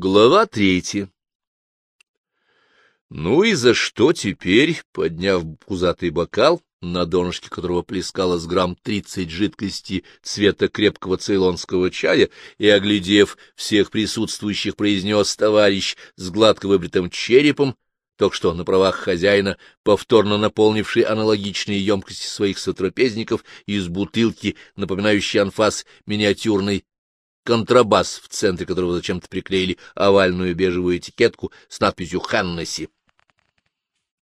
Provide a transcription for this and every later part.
Глава третья. Ну и за что теперь, подняв пузатый бокал, на донышке которого плескалось грамм тридцать жидкости цвета крепкого цейлонского чая, и, оглядев всех присутствующих, произнес товарищ с гладко выбритым черепом, только что на правах хозяина, повторно наполнивший аналогичные емкости своих сотрапезников из бутылки, напоминающей анфас миниатюрной контрабас, в центре которого зачем-то приклеили овальную бежевую этикетку с надписью «Ханнесси».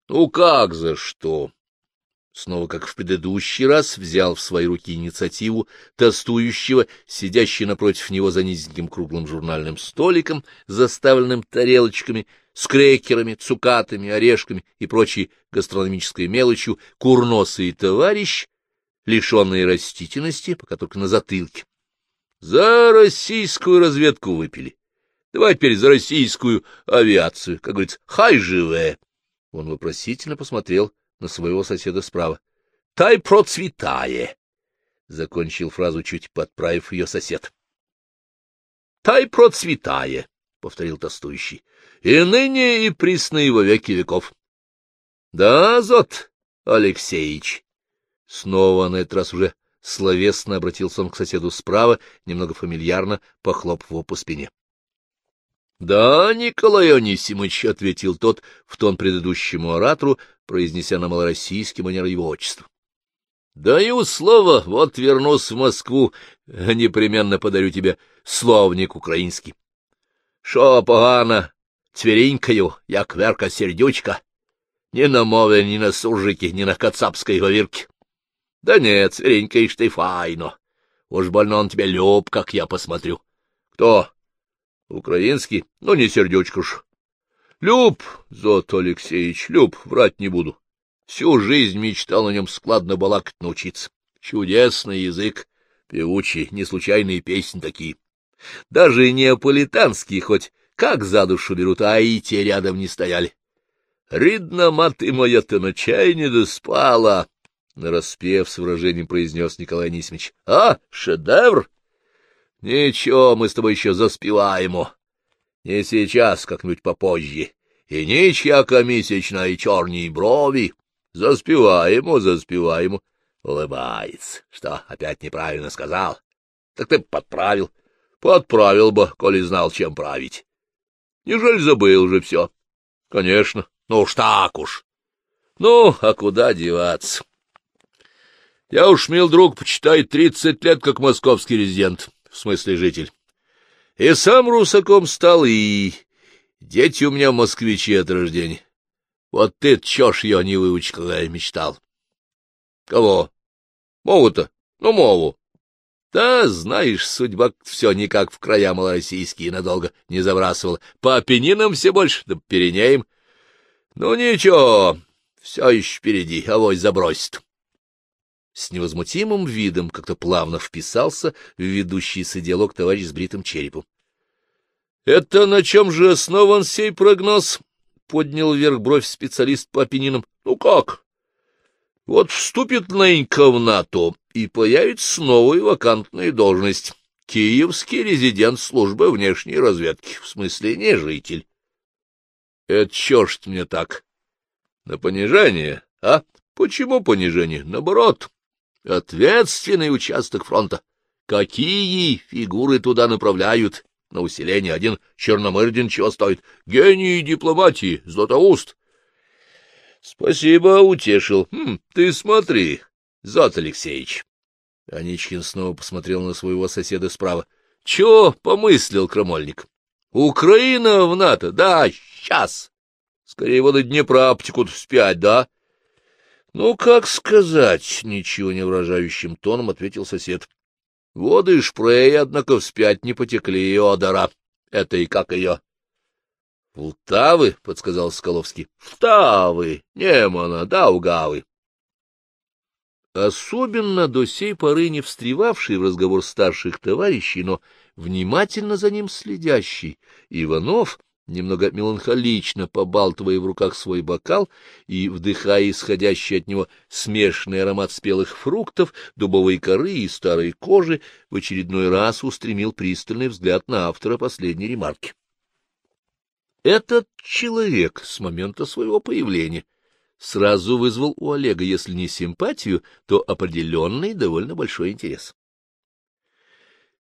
«Ну как за что?» Снова, как в предыдущий раз, взял в свои руки инициативу тостующего, сидящий напротив него за низеньким круглым журнальным столиком, заставленным тарелочками с крекерами, цукатами, орешками и прочей гастрономической мелочью, курносый товарищ, лишенный растительности, пока только на затылке. За российскую разведку выпили. Давай теперь за российскую авиацию, как говорится, хай живе. Он вопросительно посмотрел на своего соседа справа. — Тай процветае! — закончил фразу, чуть подправив ее сосед. — Тай процветае! — повторил тостующий. — И ныне, и присно, во веки веков. — Да, Зот Алексеевич! Снова на этот раз уже Словесно обратился он к соседу справа, немного фамильярно похлопав его по спине. — Да, Николай Анисимыч, — ответил тот в тон предыдущему оратору, произнеся на малороссийский манер его отчества. — Даю слово, вот вернусь в Москву, непременно подарю тебе словник украинский. Шо погано, цверенькаю, як верка сердючка, ни на мове, ни на суржике, ни на кацапской говирке. — Да нет, сверенькаешь ты файно. Уж больно он тебе люб, как я посмотрю. — Кто? — Украинский? Ну, не сердечко ж. — Люб, Зот Алексеевич, люб, врать не буду. Всю жизнь мечтал на нем складно балакать научиться. Чудесный язык, певучий, не случайные песни такие. Даже неаполитанские, хоть как за душу берут, а и те рядом не стояли. Ридна, маты моя, ты ночай не доспала, нараспев с выражением произнес Николай Анисимович. — А, шедевр? — Ничего, мы с тобой еще заспеваем. Не сейчас, как-нибудь попозже. И ничья комиссичная, и черные брови. Заспеваем, заспеваем. Улыбается. Что, опять неправильно сказал? Так ты подправил. Подправил бы, коли знал, чем править. Неужели забыл уже все? Конечно. Ну уж так уж. Ну, а куда деваться? Я уж, мил друг, почитай, тридцать лет как московский резидент, в смысле житель. И сам русаком стал, и дети у меня москвичи от рождения. Вот ты чё ж её не выучил, когда я мечтал. Кого? Мову-то? Ну, мову. Да, знаешь, судьба все никак в края малороссийские надолго не забрасывала. По Апеннинам все больше, да Пиренеям. Ну, ничего, все еще впереди, авось забросит с невозмутимым видом как-то плавно вписался в ведущийся диалог товарищ с бритым черепом. — Это на чем же основан сей прогноз? — поднял вверх бровь специалист по опенинам. — Ну как? Вот вступит Ненька в НАТО, и появится новая вакантная должность. Киевский резидент службы внешней разведки, в смысле не житель. — Это чё ж мне так? На понижение, а? Почему понижение? Наоборот, Ответственный участок фронта. Какие фигуры туда направляют? На усиление один Черномырдин чего стоит? Гений дипломатии, Златоуст. Спасибо, утешил. Хм, ты смотри, Зот Алексеевич. Аничкин снова посмотрел на своего соседа справа. Чего помыслил крамольник? Украина в НАТО, да, сейчас. Скорее воды Днепра обтекут вспять, да? — Ну, как сказать, — ничего не выражающим тоном ответил сосед. — Воды Шпрея, однако, вспять не потекли, Одора. Это и как ее? — Влтавы, — подсказал Скаловский. — Втавы, Немана, Даугавы. Особенно до сей поры не встревавший в разговор старших товарищей, но внимательно за ним следящий, Иванов немного меланхолично побалтывая в руках свой бокал и вдыхая исходящий от него смешанный аромат спелых фруктов, дубовой коры и старой кожи, в очередной раз устремил пристальный взгляд на автора последней ремарки. Этот человек с момента своего появления сразу вызвал у Олега, если не симпатию, то определенный довольно большой интерес.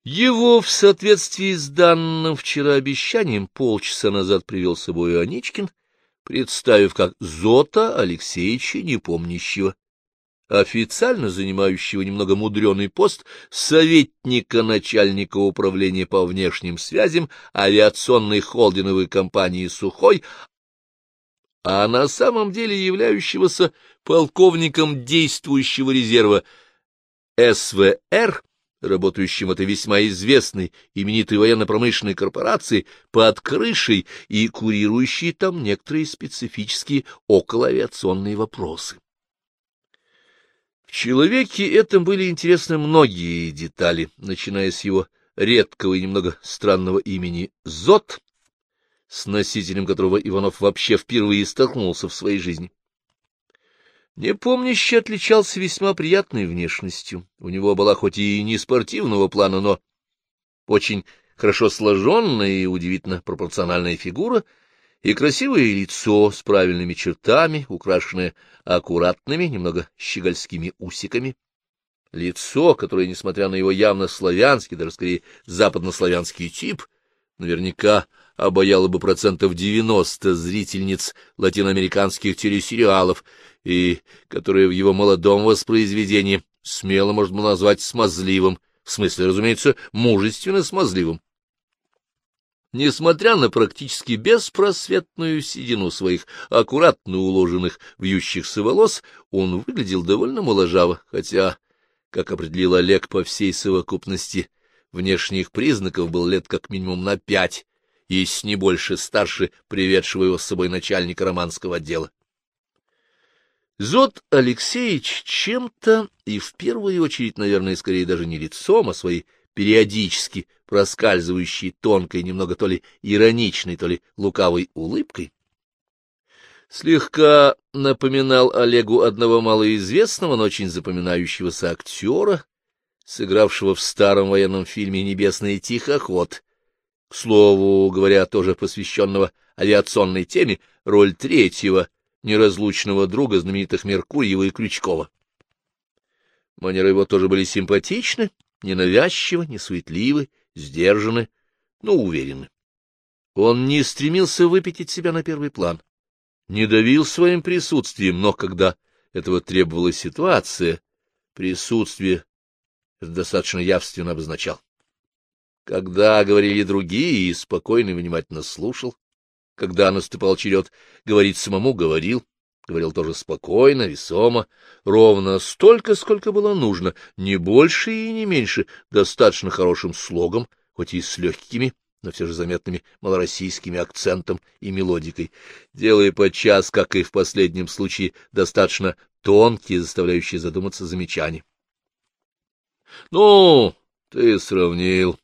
Его в соответствии с данным вчера обещанием полчаса назад привел с собой Аничкин, представив как Зота Алексеевича Непомнящего, официально занимающего немного мудреный пост советника начальника управления по внешним связям авиационной холдинговой компании «Сухой», а на самом деле являющегося полковником действующего резерва СВР, работающим этой весьма известной именитой военно-промышленной корпорации, под крышей и курирующей там некоторые специфические околоавиационные вопросы. В человеке этом были интересны многие детали, начиная с его редкого и немного странного имени Зот, с носителем которого Иванов вообще впервые столкнулся в своей жизни. Непомнящий отличался весьма приятной внешностью. У него была хоть и не спортивного плана, но очень хорошо сложенная и удивительно пропорциональная фигура и красивое лицо с правильными чертами, украшенное аккуратными, немного щегольскими усиками. Лицо, которое, несмотря на его явно славянский, даже скорее западнославянский тип, наверняка обаяло бы процентов девяносто зрительниц латиноамериканских телесериалов, и которое в его молодом воспроизведении смело можно назвать смазливым, в смысле, разумеется, мужественно смазливым. Несмотря на практически беспросветную седину своих аккуратно уложенных вьющихся волос, он выглядел довольно моложаво, хотя, как определил Олег по всей совокупности, внешних признаков был лет как минимум на пять, если не больше старше приведшего его с собой начальника романского отдела. Зод Алексеевич чем-то, и в первую очередь, наверное, скорее даже не лицом, а своей периодически проскальзывающей тонкой, немного то ли ироничной, то ли лукавой улыбкой, слегка напоминал Олегу одного малоизвестного, но очень запоминающегося актера, сыгравшего в старом военном фильме «Небесный тихоход», к слову говоря, тоже посвященного авиационной теме, роль третьего неразлучного друга знаменитых Меркурьева и Крючкова. Манеры его тоже были симпатичны, ненавязчивы, несуетливы, сдержаны, но уверены. Он не стремился выпятить себя на первый план, не давил своим присутствием, но когда этого требовала ситуация, присутствие достаточно явственно обозначал. Когда говорили другие, спокойно и внимательно слушал. Когда наступал черед говорить самому, говорил. Говорил тоже спокойно, весомо, ровно столько, сколько было нужно, не больше и не меньше, достаточно хорошим слогом, хоть и с легкими, но все же заметными малороссийскими акцентом и мелодикой, делая подчас, как и в последнем случае, достаточно тонкие, заставляющие задуматься замечания. — Ну, ты сравнил, —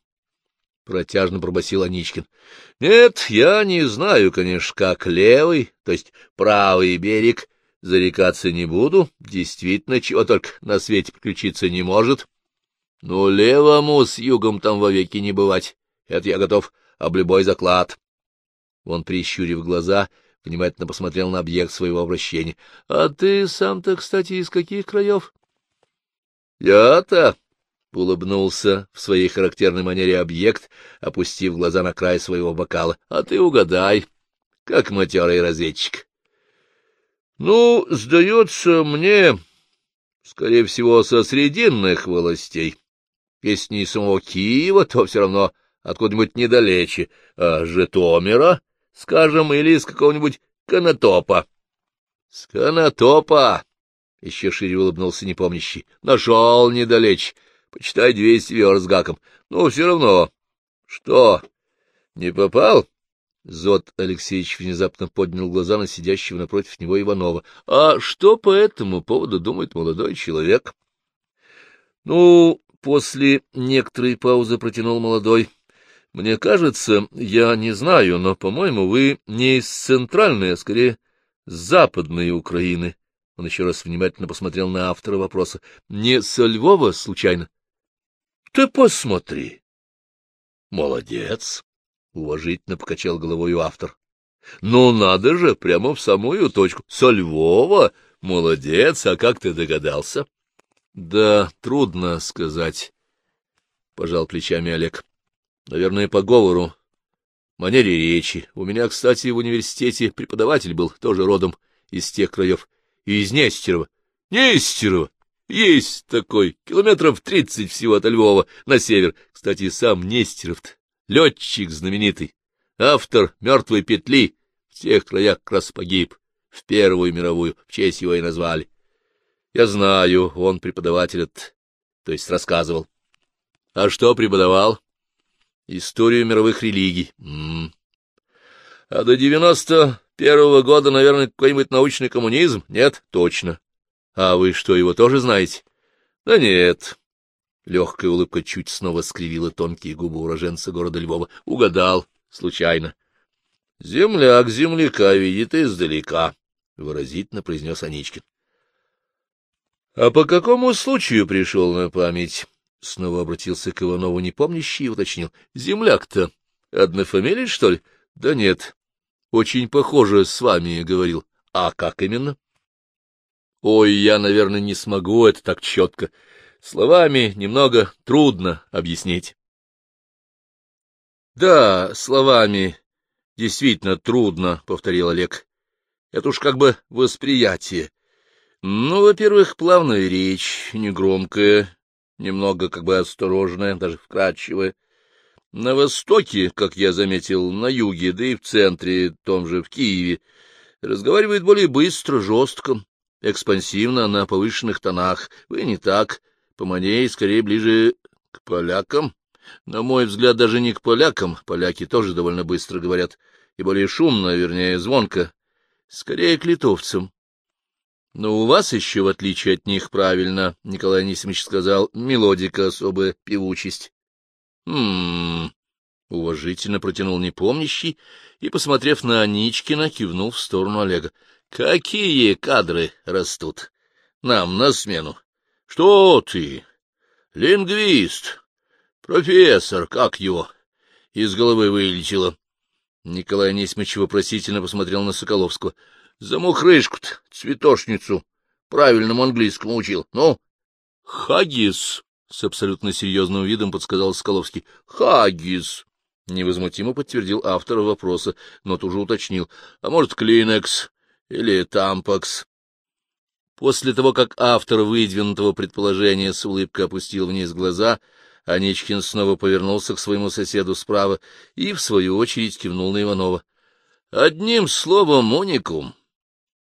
протяжно пробасил Аничкин. — Нет, я не знаю, конечно, как левый, то есть правый берег, зарекаться не буду. Действительно, чего только на свете приключиться не может. Но левому с югом там вовеки не бывать. Это я готов об любой заклад. Он, прищурив глаза, внимательно посмотрел на объект своего обращения. — А ты сам-то, кстати, из каких краев? — Я-то — улыбнулся в своей характерной манере объект, опустив глаза на край своего бокала. — А ты угадай, как матерый разведчик. — Ну, сдается мне, скорее всего, со срединных властей. Если не самого Киева, то все равно откуда-нибудь недалече, а Житомира, скажем, или из какого-нибудь Конотопа. — С Конотопа! — еще шире улыбнулся непомнящий. — Нашел недалече. Почитай двести верст гаком. Ну, все равно. Что, не попал? Зод Алексеевич внезапно поднял глаза на сидящего напротив него Иванова. — А что по этому поводу думает молодой человек? — Ну, после некоторой паузы протянул молодой. — Мне кажется, я не знаю, но, по-моему, вы не из центральной, а скорее с западной Украины. Он еще раз внимательно посмотрел на автора вопроса. — Не со Львова, случайно? — ты посмотри. Молодец, — уважительно покачал головой автор. Ну, надо же, прямо в самую точку. Со Львова? Молодец, а как ты догадался? Да, трудно сказать, — пожал плечами Олег. Наверное, по говору, манере речи. У меня, кстати, в университете преподаватель был, тоже родом из тех краев, из Нестерова. Нестерова! Есть такой, километров тридцать всего от Львова, на север. Кстати, сам Нестеров летчик знаменитый, автор «Мертвой петли», в тех краях как раз погиб, в Первую мировую, в честь его и назвали. Я знаю, он преподаватель, то есть рассказывал. А что преподавал? Историю мировых религий. М -м. А до девяносто первого года, наверное, какой-нибудь научный коммунизм? Нет, точно. А вы что, его тоже знаете? Да нет. Легкая улыбка чуть снова скривила тонкие губы уроженца города Львова. Угадал, случайно. Земляк земляка видит издалека, — выразительно произнес Аничкин. — А по какому случаю пришел на память? — снова обратился к Иванову непомнящий и уточнил. — Земляк-то однофамилий, что ли? — Да нет. Очень похоже с вами, — говорил. — А как именно? — Ой, я, наверное, не смогу это так четко. Словами немного трудно объяснить. Да, словами действительно трудно, — повторил Олег. Это уж как бы восприятие. Ну, во-первых, плавная речь, негромкая, немного как бы осторожная, даже вкрадчивая. На востоке, как я заметил, на юге, да и в центре, том же в Киеве, разговаривает более быстро, жестко, экспансивно, на повышенных тонах. Вы не так, по манере скорее ближе к полякам. На мой взгляд, даже не к полякам, поляки тоже довольно быстро говорят, и более шумно, вернее, звонко, скорее к литовцам. Но у вас еще, в отличие от них, правильно, Николай Анисимович сказал, мелодика особая, певучесть. Хм, уважительно протянул непомнящий и, посмотрев на Аничкина, кивнул в сторону Олега. Какие кадры растут? Нам на смену. Что ты? Лингвист. Профессор, как его? Из головы вылетело. Николай Анисимович вопросительно посмотрел на Соколовского. Замухрышку-то, цветошницу, правильному английскому учил. Ну? Хагис, с абсолютно серьезным видом подсказал Соколовский. Хагис. Невозмутимо подтвердил автор вопроса, но тут же уточнил. А может, Клинекс? Или тампакс. После того, как автор выдвинутого предположения с улыбкой опустил вниз глаза, Аничкин снова повернулся к своему соседу справа и, в свою очередь, кивнул на Иванова. — Одним словом, уникум.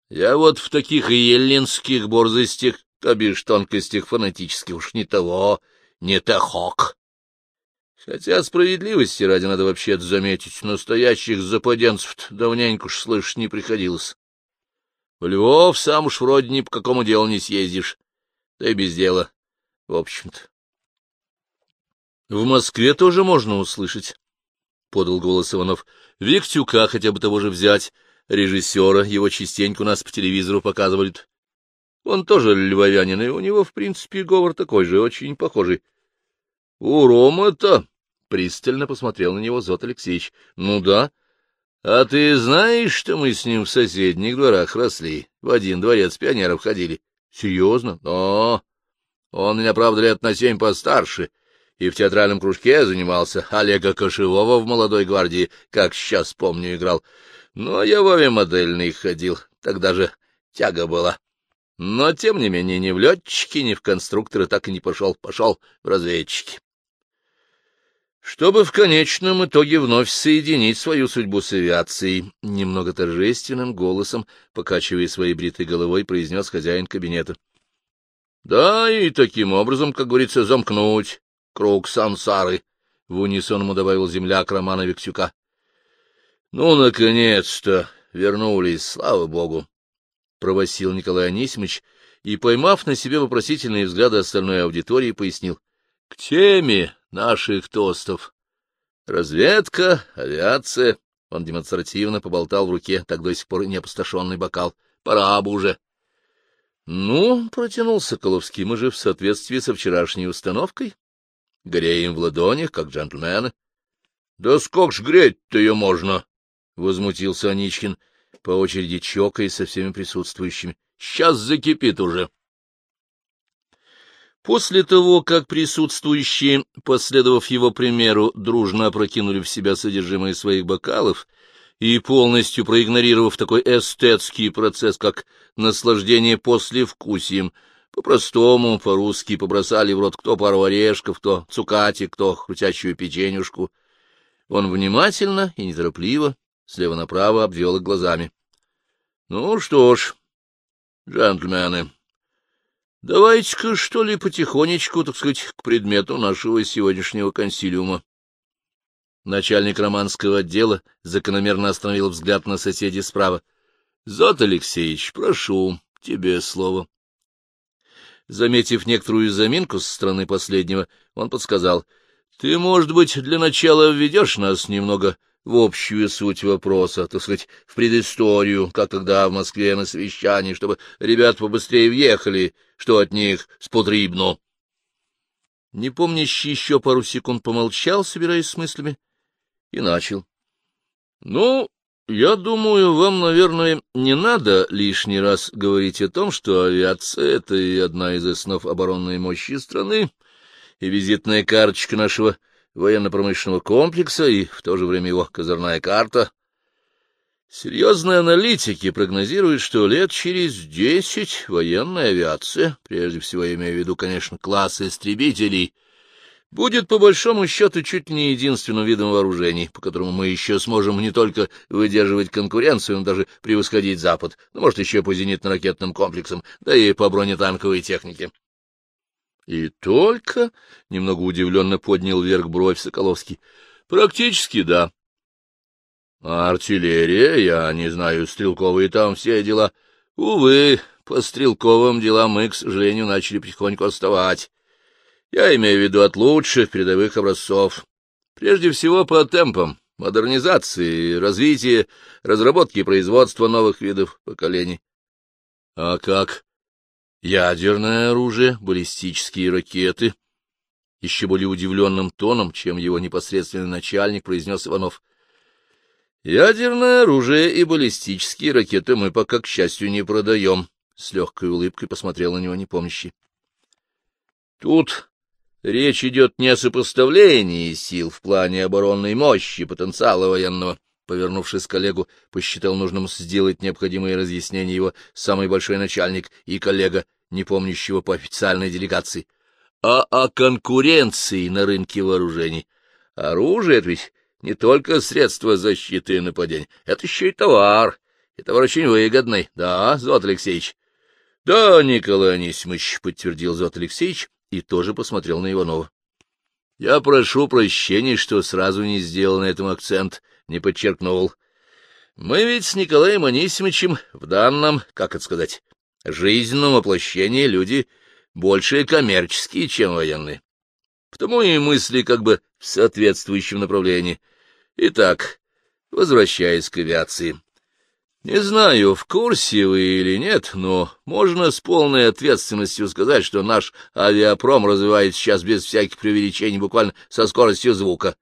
Я вот в таких еллинских борзостях, то бишь тонкостях фанатических уж не того, не тахок. Хотя справедливости ради надо вообще заметить, настоящих западенцев давненько уж слышать не приходилось. В Львов сам уж вроде ни по какому делу не съездишь, да и без дела, в общем-то. — В Москве тоже можно услышать, — подал голос Иванов. — Виктюка хотя бы того же взять, режиссера, его частенько у нас по телевизору показывают. Он тоже львовянин, и у него, в принципе, говор такой же, очень похожий. — У Рома-то... — пристально посмотрел на него Зот Алексеевич. — Ну да, — А ты знаешь, что мы с ним в соседних дворах росли, в один дворец пионеров ходили? — Серьезно? — Но он меня, правда, лет на семь постарше, и в театральном кружке занимался. Олега Кошевого в молодой гвардии, как сейчас помню, играл. А я в авиамодельный ходил, тогда же тяга была. Но, тем не менее, ни в летчики, ни в конструкторы так и не пошел, пошел в разведчики чтобы в конечном итоге вновь соединить свою судьбу с авиацией, немного торжественным голосом, покачивая своей бритой головой, произнес хозяин кабинета. — Да, и таким образом, как говорится, замкнуть круг сансары, — в унисон ему добавил земляк Романа Виксюка. — Ну, наконец-то вернулись, слава богу! — провосил Николай Анисимович и, поймав на себе вопросительные взгляды остальной аудитории, пояснил. — К теме наших тостов. Разведка, авиация. Он демонстративно поболтал в руке, так до сих пор не опустошенный бокал. Пора бы уже. Ну, протянул Соколовский, мы же в соответствии со вчерашней установкой. Греем в ладонях, как джентльмены. Да сколько ж греть-то ее можно? возмутился Аничкин, по очереди чокаясь со всеми присутствующими. — Сейчас закипит уже. После того, как присутствующие, последовав его примеру, дружно опрокинули в себя содержимое своих бокалов и, полностью проигнорировав такой эстетский процесс, как наслаждение послевкусием, по-простому, по-русски побросали в рот кто пару орешков, кто цукати, кто хрустящую печенюшку, он внимательно и неторопливо слева направо обвел их глазами. — Ну что ж, джентльмены, давайте-ка, что ли, потихонечку, так сказать, к предмету нашего сегодняшнего консилиума. Начальник романского отдела закономерно остановил взгляд на соседей справа. — Зот Алексеевич, прошу, тебе слово. Заметив некоторую заминку со стороны последнего, он подсказал. — Ты, может быть, для начала введешь нас немного в общую суть вопроса, так сказать, в предысторию, как тогда в Москве на совещании, чтобы ребят побыстрее въехали, что от них спотребно. Непомнящий еще пару секунд помолчал, собираясь с мыслями, и начал. — Ну, я думаю, вам, наверное, не надо лишний раз говорить о том, что авиация — это и одна из основ оборонной мощи страны, и визитная карточка нашего военно-промышленного комплекса и в то же время его козырная карта. Серьезные аналитики прогнозируют, что лет через десять военная авиация, прежде всего я имею в виду, конечно, класс истребителей, будет по большому счету чуть не единственным видом вооружений, по которому мы еще сможем не только выдерживать конкуренцию, но даже превосходить Запад, ну, может, еще по зенитно-ракетным комплексам, да и по бронетанковой технике. И только, — немного удивленно поднял вверх бровь Соколовский, — практически да. Артиллерия, я не знаю, стрелковые там все дела. Увы, по стрелковым делам мы, к сожалению, начали потихоньку отставать. Я имею в виду от лучших передовых образцов. Прежде всего по темпам модернизации, развития, разработки и производства новых видов поколений. А как Ядерное оружие, баллистические ракеты. Еще более удивленным тоном, чем его непосредственный начальник, произнес Иванов. Ядерное оружие и баллистические ракеты мы пока, к счастью, не продаем. С легкой улыбкой посмотрел на него непомнящий. Тут речь идет не о сопоставлении сил в плане оборонной мощи, потенциала военного. Повернувшись к коллегу, посчитал нужным сделать необходимые разъяснения его самый большой начальник и коллега, не помнящего по официальной делегации, а о конкуренции на рынке вооружений. Оружие — это ведь не только средство защиты и нападения, это еще и товар, и товар очень выгодный, да, Зот Алексеевич? — Да, Николай Анисимович, — подтвердил Зот Алексеевич и тоже посмотрел на Иванова. — Я прошу прощения, что сразу не сделал на этом акцент, не подчеркнул. Мы ведь с Николаем Анисимовичем в данном, как это сказать, жизненном воплощении люди больше коммерческие, чем военные. Потому и мысли как бы в соответствующем направлении. Итак, возвращаясь к авиации. Не знаю, в курсе вы или нет, но можно с полной ответственностью сказать, что наш авиапром развивается сейчас без всяких преувеличений, буквально со скоростью звука.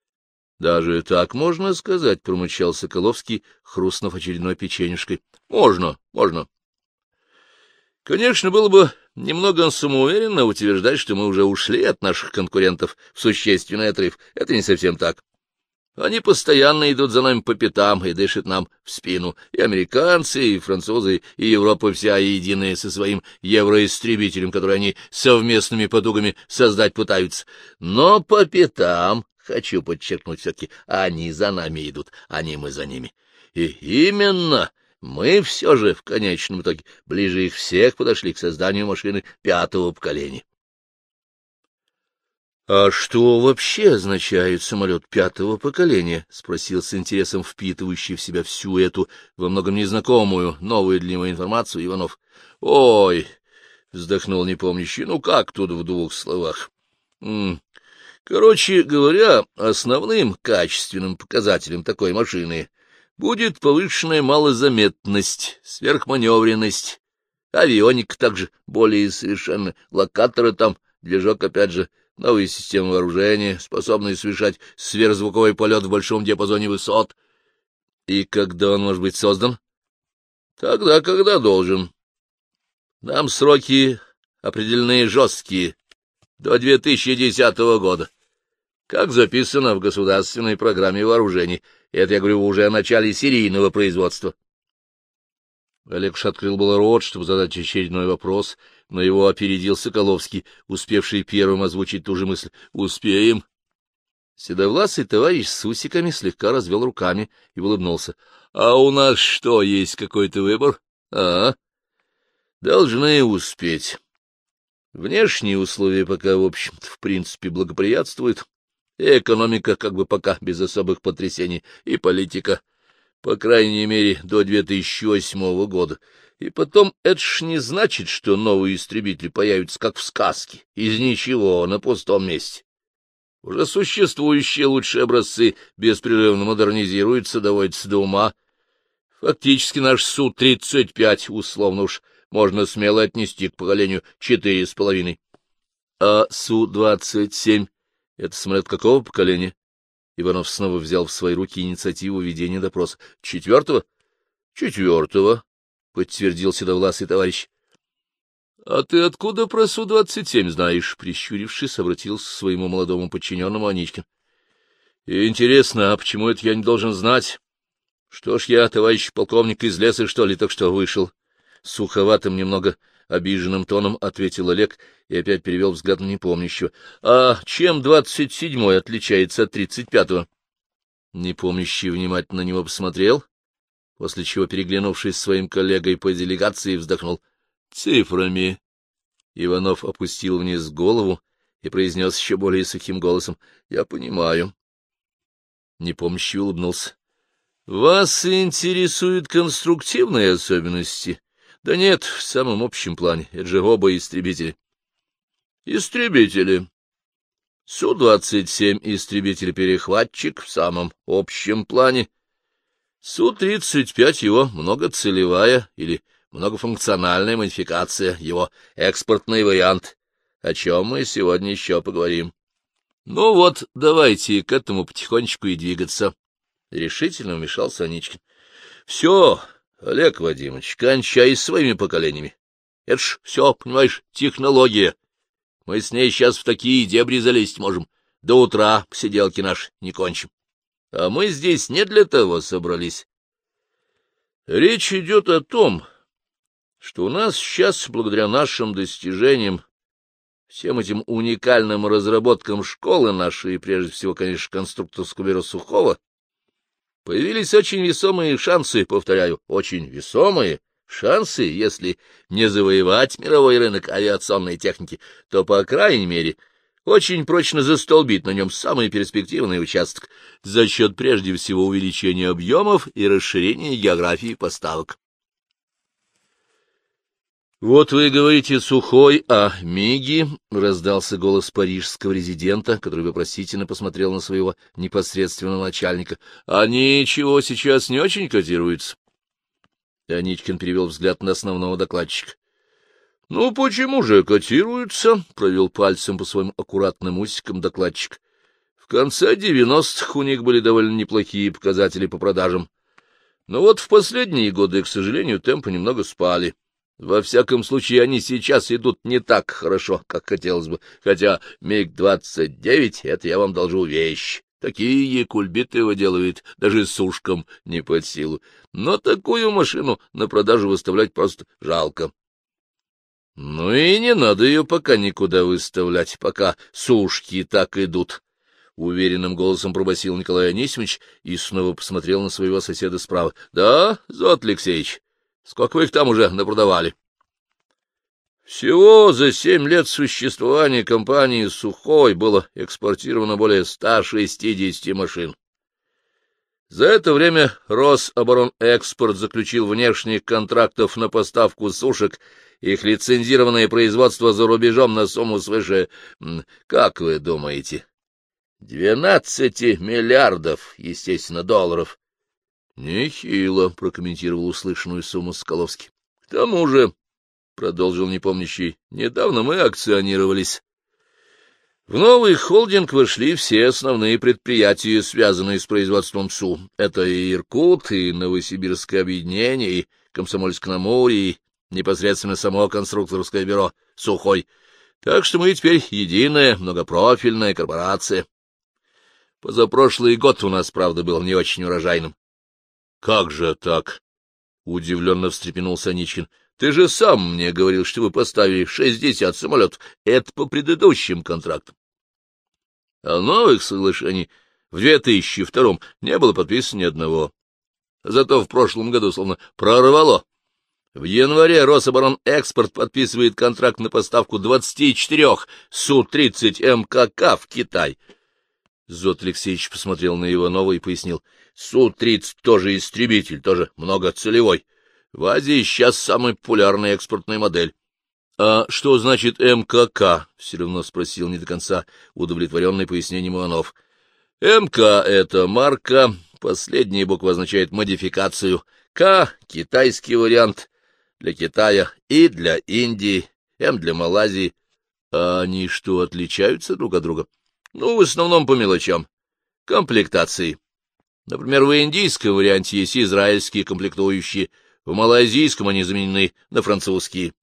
— Даже так можно сказать, — промычал Соколовский, хрустнув очередной печенюшкой. — Можно, можно. Конечно, было бы немного самоуверенно утверждать, что мы уже ушли от наших конкурентов в существенный отрыв. Это не совсем так. Они постоянно идут за нами по пятам и дышат нам в спину. И американцы, и французы, и Европа вся единая со своим евроистребителем, который они совместными потугами создать пытаются. Но по пятам Хочу подчеркнуть все-таки, они за нами идут, а не мы за ними. И именно мы все же в конечном итоге ближе их всех подошли к созданию машины пятого поколения. — А что вообще означает самолет пятого поколения? — спросил с интересом впитывающий в себя всю эту, во многом незнакомую, новую для него информацию Иванов. — Ой! — вздохнул непомнящий. — Ну как тут в двух словах? Короче говоря, основным качественным показателем такой машины будет повышенная малозаметность, сверхманевренность, авионик также более совершенно, локаторы там, движок опять же, новые системы вооружения, способные совершать сверхзвуковой полет в большом диапазоне высот. И когда он может быть создан? Тогда, когда должен. Нам сроки определенные жесткие, до 2010 года. Как записано в государственной программе вооружений. Это я говорю уже о начале серийного производства. Олег уж открыл было рот, чтобы задать очередной вопрос, но его опередил Соколовский, успевший первым озвучить ту же мысль. «Успеем». Седовласый товарищ с усиками слегка развел руками и улыбнулся. — А у нас что, есть какой-то выбор? — А? — Должны успеть. Внешние условия пока, в общем-то, в принципе, благоприятствуют. И экономика как бы пока без особых потрясений, и политика, по крайней мере, до 2008 года. И потом, это ж не значит, что новые истребители появятся как в сказке, из ничего, на пустом месте. Уже существующие лучшие образцы беспрерывно модернизируются, доводятся до ума. Фактически наш Су-35, условно уж, можно смело отнести к поколению четыре с половиной. А Су-27 — это самолет какого поколения? Иванов снова взял в свои руки инициативу ведения допроса. — Четвертого? — Четвертого, — подтвердил седовласый товарищ. — А ты откуда про Су-27 знаешь? — прищурившись, обратился к своему молодому подчиненному Аничкин. — Интересно, а почему это я не должен знать? Что ж я, товарищ полковник, из леса, что ли, так что вышел? Суховатым, немного обиженным тоном ответил Олег и опять перевел взгляд на непомнящего. — А чем двадцать седьмой отличается от тридцать пятого? Непомнящий внимательно на него посмотрел, после чего, переглянувшись с своим коллегой по делегации, вздохнул — Цифрами. Иванов опустил вниз голову и произнес еще более сухим голосом. — Я понимаю. Непомнящий улыбнулся. — Вас интересуют конструктивные особенности? — Да нет, в самом общем плане. Это же оба истребители. — Истребители. Су-27 истребитель-перехватчик в самом общем плане. Су-35 его многоцелевая или многофункциональная модификация, его экспортный вариант, о чем мы сегодня еще поговорим. Ну вот, давайте к этому потихонечку и двигаться. Решительно вмешался Аничкин. Все, Олег Вадимович, кончай своими поколениями. Это ж все, понимаешь, технология. Мы с ней сейчас в такие дебри залезть можем. До утра посиделки наши не кончим. А мы здесь не для того собрались. Речь идет о том, что у нас сейчас, благодаря нашим достижениям, всем этим уникальным разработкам школы нашей, и прежде всего, конечно, конструкторского бюро Сухого, появились очень весомые шансы, повторяю, очень весомые шансы, если не завоевать мировой рынок авиационной техники, то, по крайней мере, очень прочно застолбить на нем самый перспективный участок за счет прежде всего увеличения объемов и расширения географии поставок. — Вот вы говорите сухой, а миги, — раздался голос парижского резидента, который вопросительно посмотрел на своего непосредственного начальника. — Они чего сейчас не очень котируются? Аничкин перевел взгляд на основного докладчика. — Ну, почему же котируются? — провел пальцем по своим аккуратным усикам докладчик. — В конце девяностых у них были довольно неплохие показатели по продажам. Но вот в последние годы, к сожалению, темпы немного спали. — во всяком случае, они сейчас идут не так хорошо, как хотелось бы, хотя МиГ-29 — это я вам должу вещь. Такие кульбиты выделывает, даже сушкам не под силу. Но такую машину на продажу выставлять просто жалко. Ну и не надо ее пока никуда выставлять, пока сушки так идут. Уверенным голосом пробасил Николай Анисимович и снова посмотрел на своего соседа справа. — Да, Зот Алексеевич, Сколько вы их там уже напродавали? Всего за семь лет существования компании «Сухой» было экспортировано более 160 машин. За это время Рособоронэкспорт заключил внешних контрактов на поставку сушек, их лицензированное производство за рубежом на сумму свыше, как вы думаете, 12 миллиардов, естественно, долларов. — Нехило, — прокомментировал услышанную сумму Скаловский. — К тому же, — продолжил непомнящий, — недавно мы акционировались. В новый холдинг вошли все основные предприятия, связанные с производством СУ. Это и Иркут, и Новосибирское объединение, и Комсомольск-на-Амуре, и непосредственно само конструкторское бюро «Сухой». Так что мы теперь единая многопрофильная корпорация. Позапрошлый год у нас, правда, был не очень урожайным. — Как же так? — удивленно встрепенулся Ничкин. — Ты же сам мне говорил, что вы поставили шестьдесят самолетов. Это по предыдущим контрактам. А новых соглашений в 2002 не было подписано ни одного. Зато в прошлом году словно прорвало. В январе Рособоронэкспорт подписывает контракт на поставку 24 Су-30 МКК в Китай. Зот Алексеевич посмотрел на Иванова и пояснил. Су-30 тоже истребитель, тоже многоцелевой. В Азии сейчас самая популярная экспортная модель. — А что значит МКК? — все равно спросил не до конца удовлетворенный пояснением Иванов. — МК — это марка, последняя буква означает модификацию. К — китайский вариант для Китая и для Индии, М для Малайзии. А они что, отличаются друг от друга? Ну, в основном по мелочам. Комплектации. Например, в индийском варианте есть израильские комплектующие, в малайзийском они заменены на французские.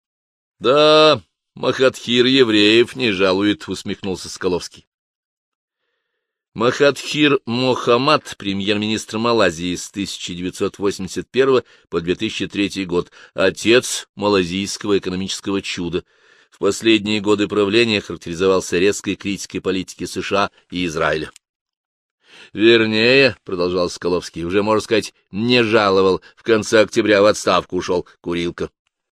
— Да, Махатхир евреев не жалует, — усмехнулся Скаловский. Махатхир Мохаммад, премьер-министр Малайзии с 1981 по 2003 год, отец малазийского экономического чуда. В последние годы правления характеризовался резкой критикой политики США и Израиля. Вернее, — продолжал Скаловский, — уже, можно сказать, не жаловал. В конце октября в отставку ушел Курилка.